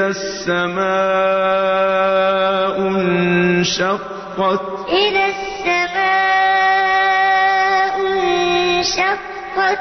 إذا السماء انشقت إذا السماء انشقت